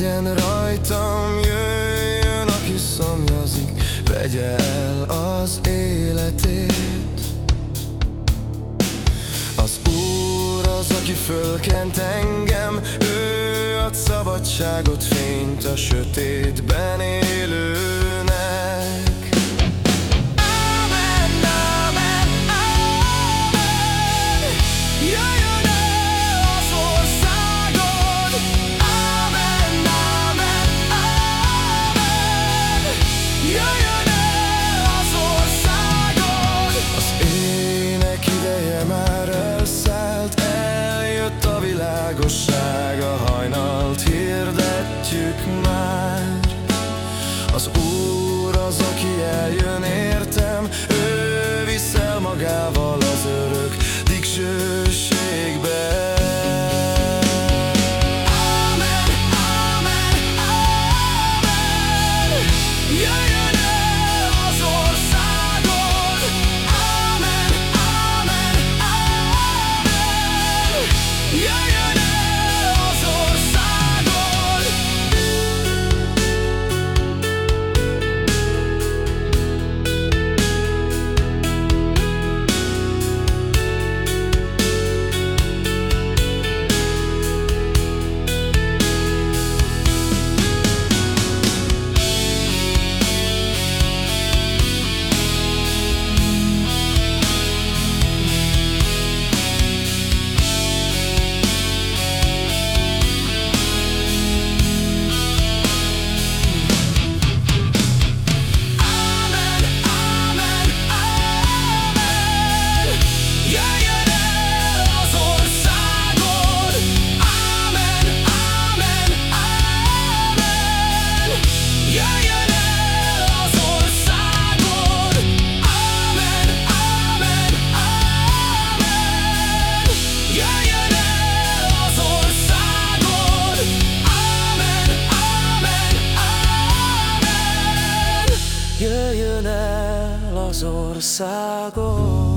Legyen rajtam, jöjjön, aki szomjazik Vegye el az életét. Az Úr az, aki fölkent engem Ő ad szabadságot, fényt a sötétben élő Jöjjön el Zorzago.